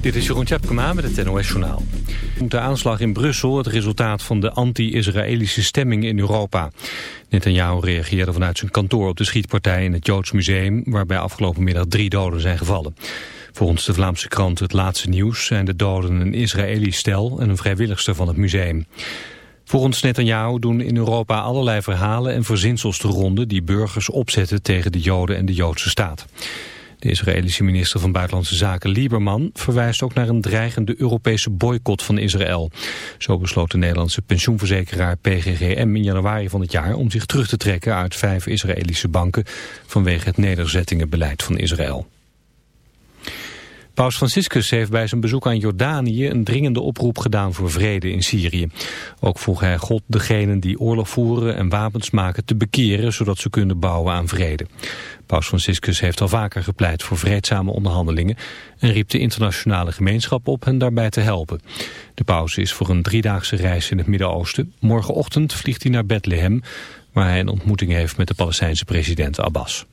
Dit is Jeroen Tjepkema met het NOS Journaal. De aanslag in Brussel het resultaat van de anti-Israëlische stemming in Europa. Netanyahu reageerde vanuit zijn kantoor op de schietpartij in het Joods Museum... waarbij afgelopen middag drie doden zijn gevallen. Volgens de Vlaamse krant Het Laatste Nieuws zijn de doden een Israëlisch stel... en een vrijwilligster van het museum. Volgens Netanyahu doen in Europa allerlei verhalen en verzinsels te ronden... die burgers opzetten tegen de Joden en de Joodse staat. De Israëlische minister van Buitenlandse Zaken Lieberman verwijst ook naar een dreigende Europese boycott van Israël. Zo besloot de Nederlandse pensioenverzekeraar PGGM in januari van het jaar om zich terug te trekken uit vijf Israëlische banken vanwege het nederzettingenbeleid van Israël. Paus Franciscus heeft bij zijn bezoek aan Jordanië een dringende oproep gedaan voor vrede in Syrië. Ook vroeg hij God degenen die oorlog voeren en wapens maken te bekeren, zodat ze kunnen bouwen aan vrede. Paus Franciscus heeft al vaker gepleit voor vreedzame onderhandelingen en riep de internationale gemeenschap op hen daarbij te helpen. De paus is voor een driedaagse reis in het Midden-Oosten. Morgenochtend vliegt hij naar Bethlehem, waar hij een ontmoeting heeft met de Palestijnse president Abbas.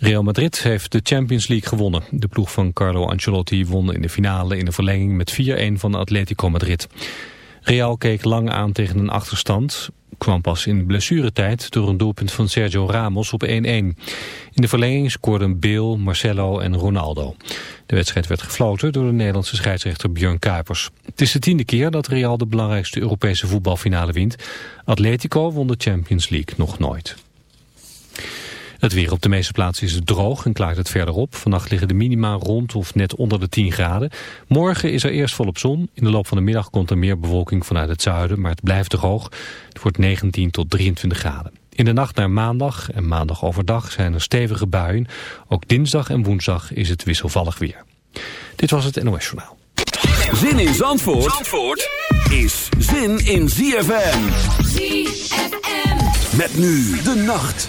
Real Madrid heeft de Champions League gewonnen. De ploeg van Carlo Ancelotti won in de finale in de verlenging met 4-1 van Atletico Madrid. Real keek lang aan tegen een achterstand, kwam pas in blessuretijd door een doelpunt van Sergio Ramos op 1-1. In de verlenging scoorden Bale, Marcelo en Ronaldo. De wedstrijd werd gefloten door de Nederlandse scheidsrechter Björn Kuipers. Het is de tiende keer dat Real de belangrijkste Europese voetbalfinale wint. Atletico won de Champions League nog nooit. Het weer op de meeste plaatsen is droog en klaart het verder op. Vannacht liggen de minima rond of net onder de 10 graden. Morgen is er eerst volop zon. In de loop van de middag komt er meer bewolking vanuit het zuiden, maar het blijft droog. Het wordt 19 tot 23 graden. In de nacht naar maandag en maandag overdag zijn er stevige buien. Ook dinsdag en woensdag is het wisselvallig weer. Dit was het NOS Journaal. Zin in Zandvoort, Zandvoort is zin in ZFM. ZFM. Met nu de nacht.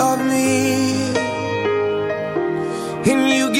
of me, and you.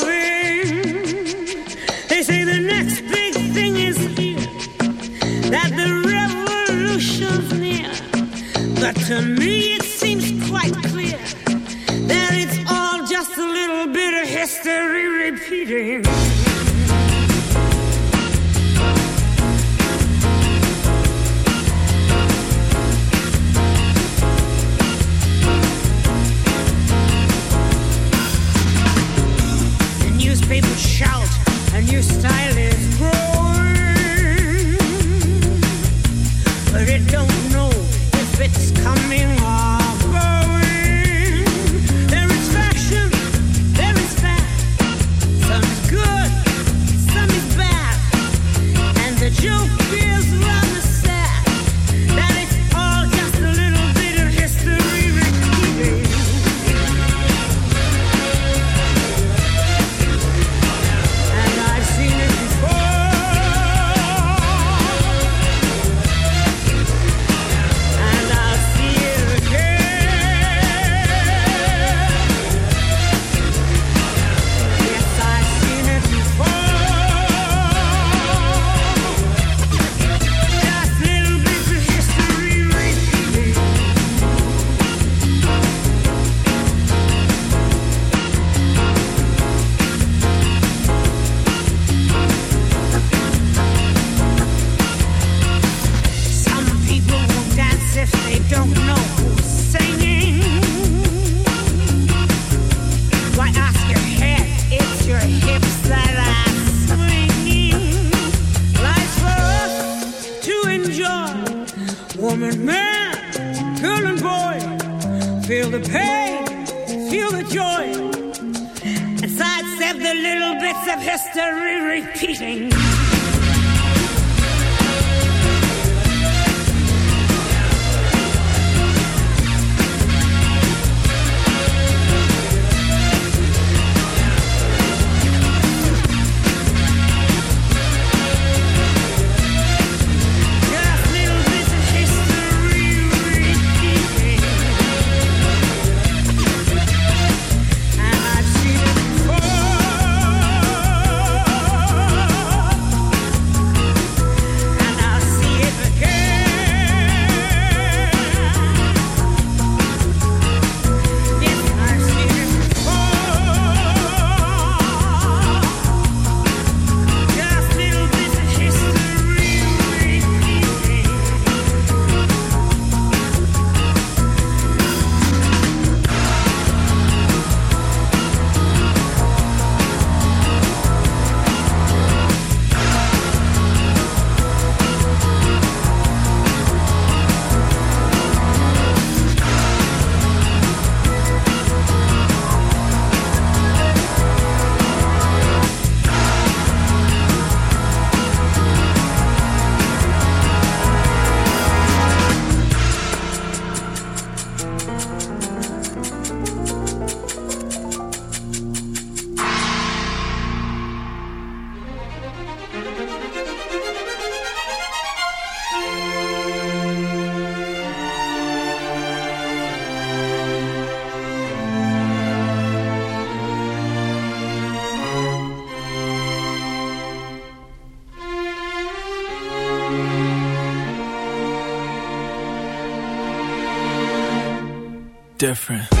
Hey, feel the joy. And sidestep the little bits of history repeating. Different.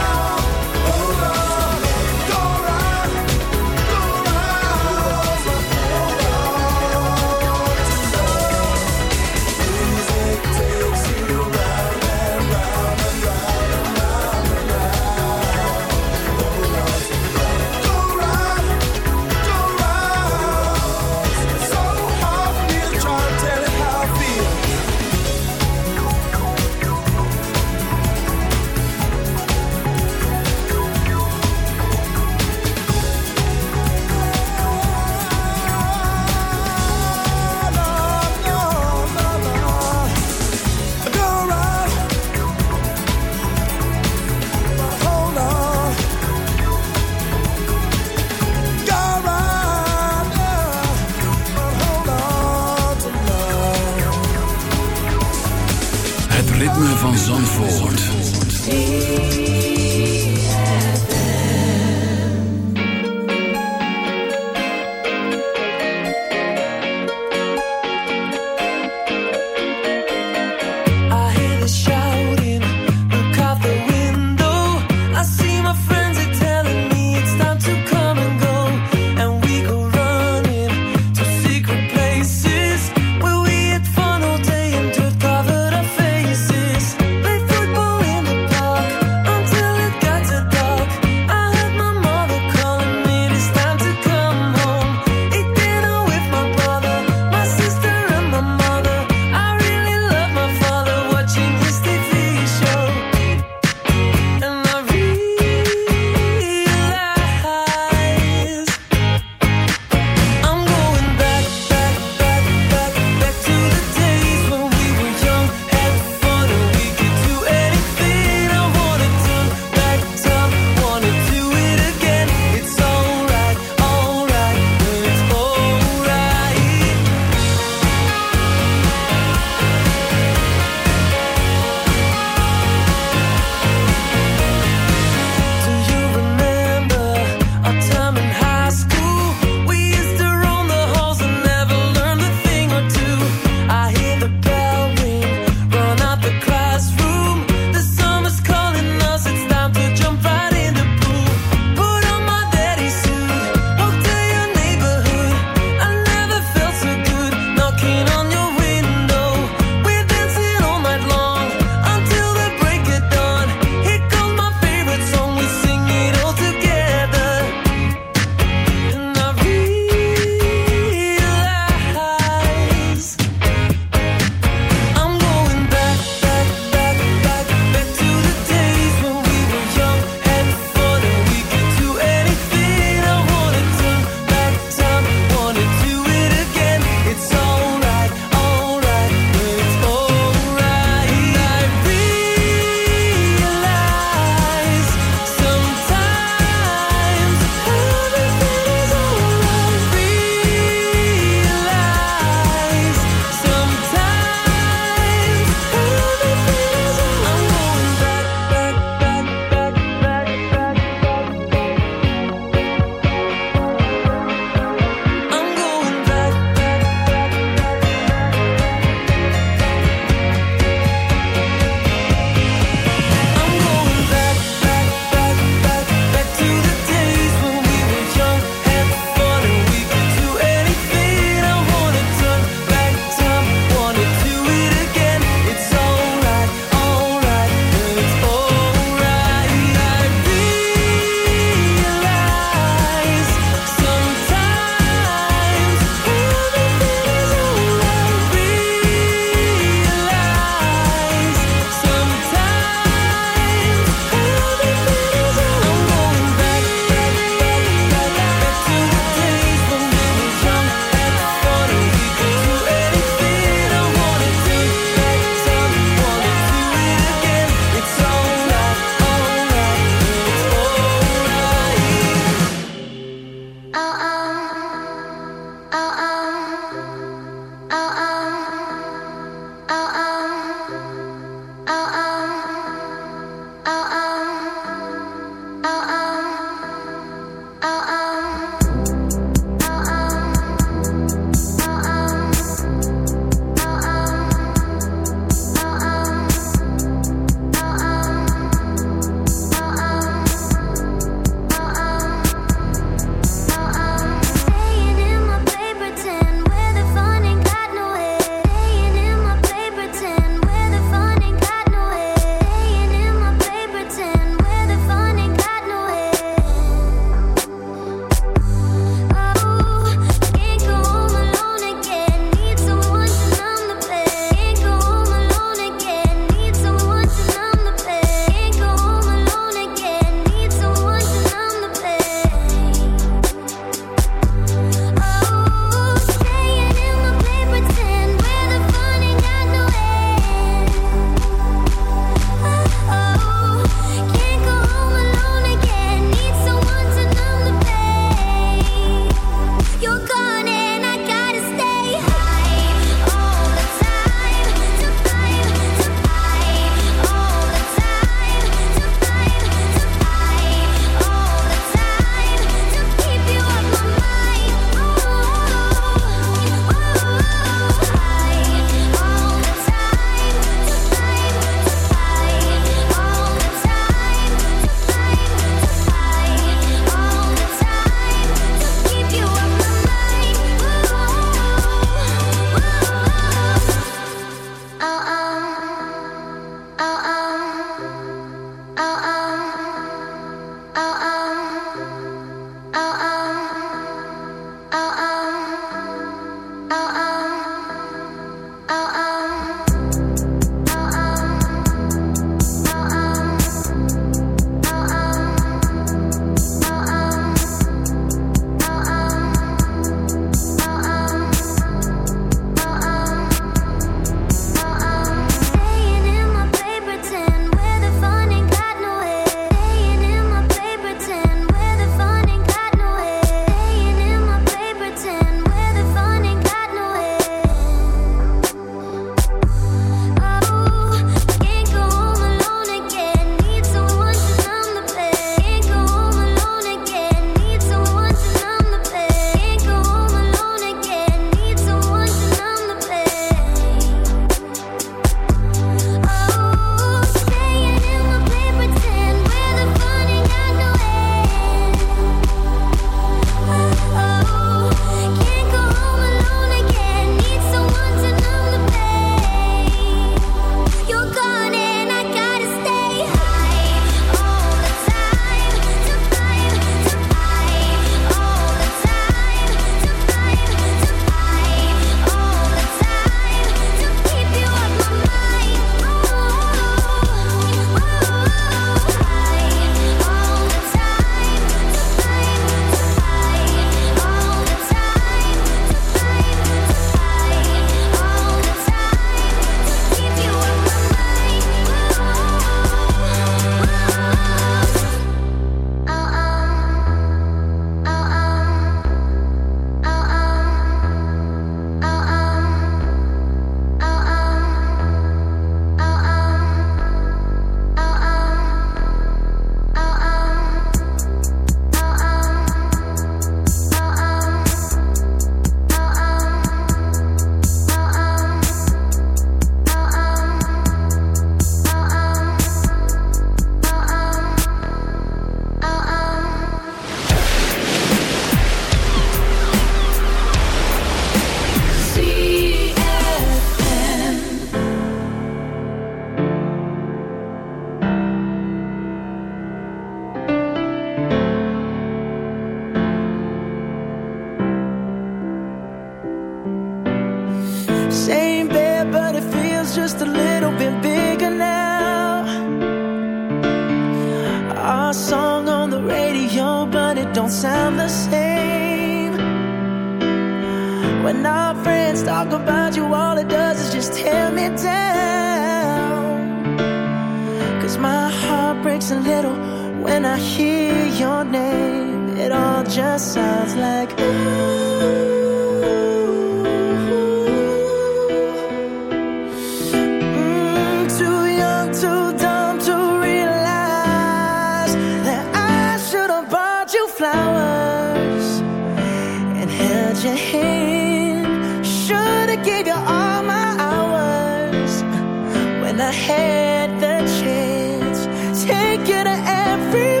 I had the chance. Take you to every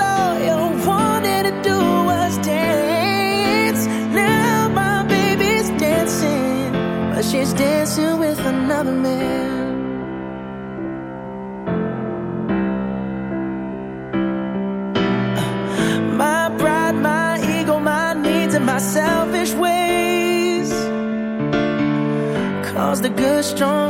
all you wanted to do was dance. Now my baby's dancing, but she's dancing with another man. My pride, my ego, my needs, and my selfish ways. The good, strong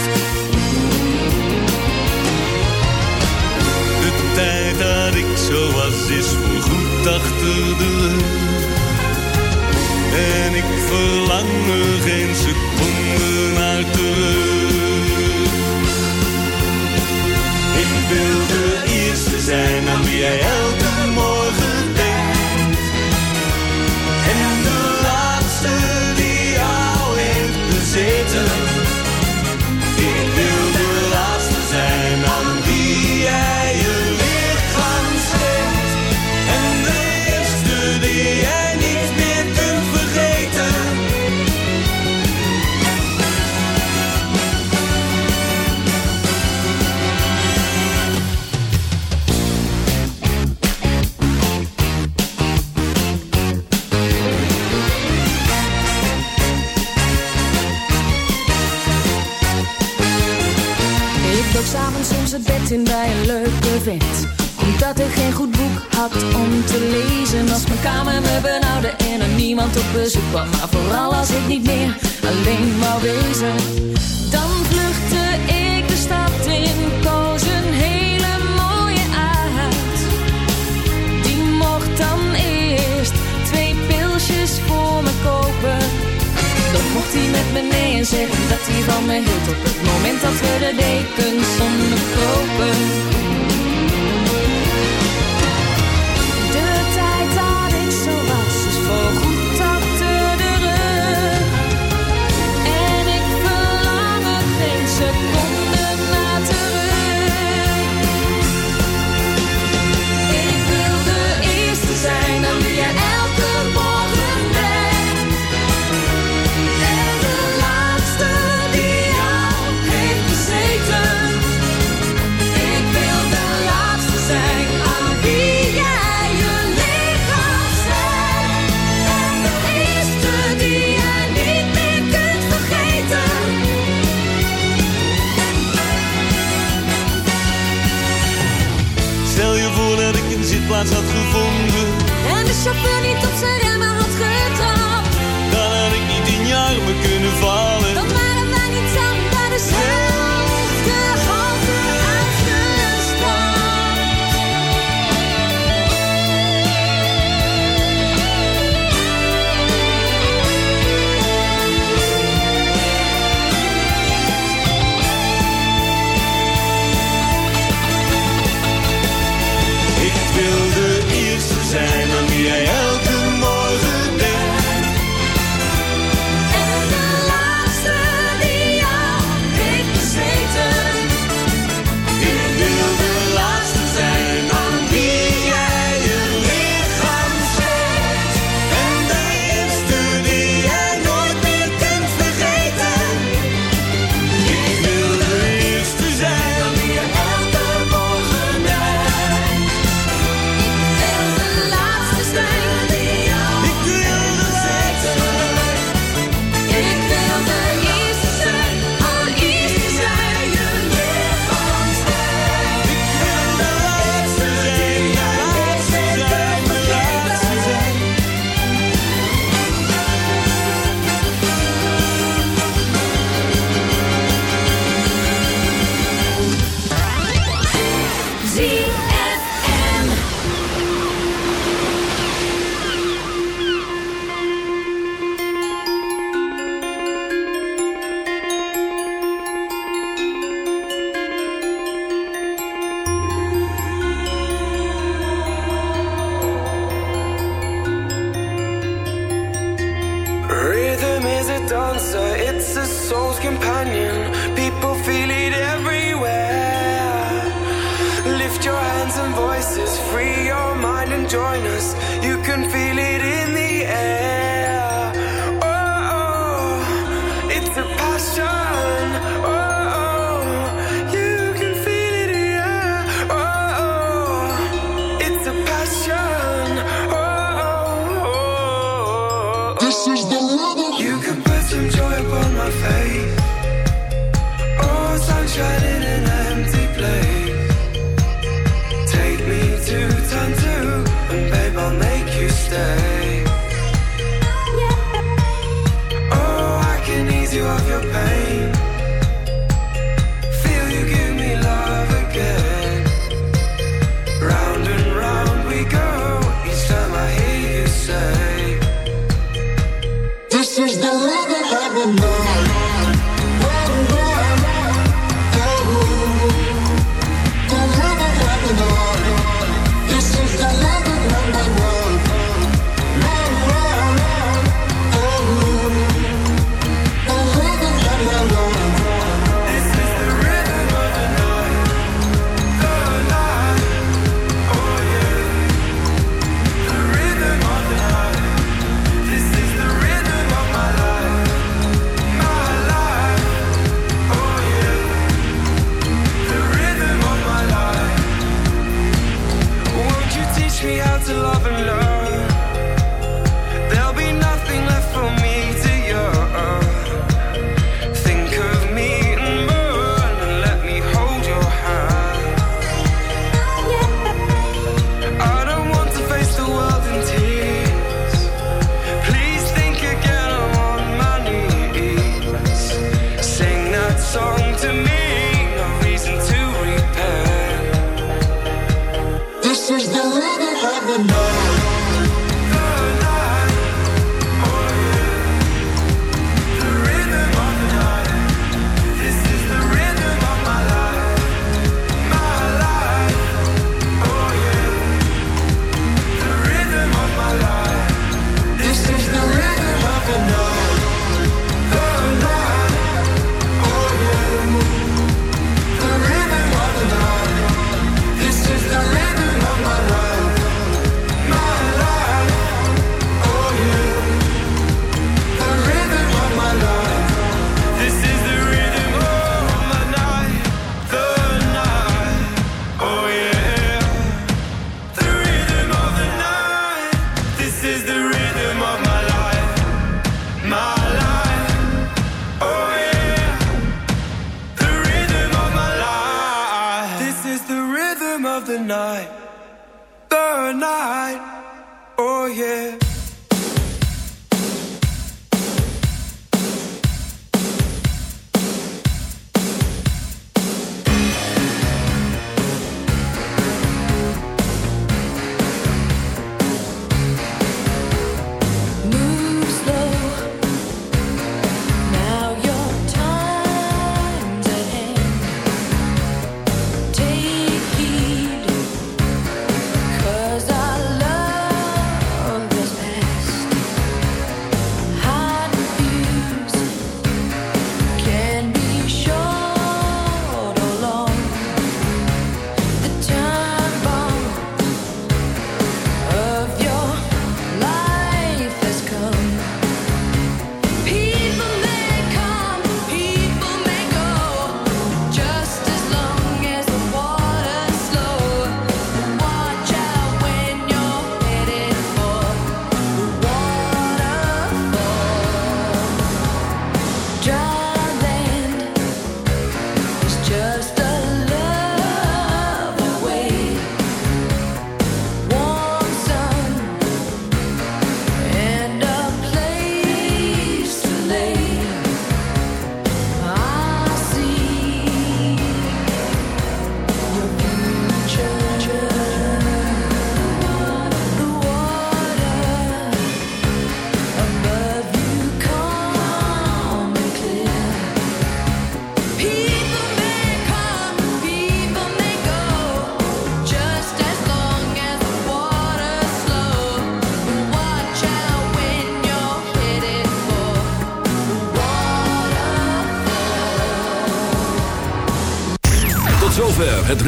Tijd dat ik zo was is voorgoed achter de rug. To love and learn?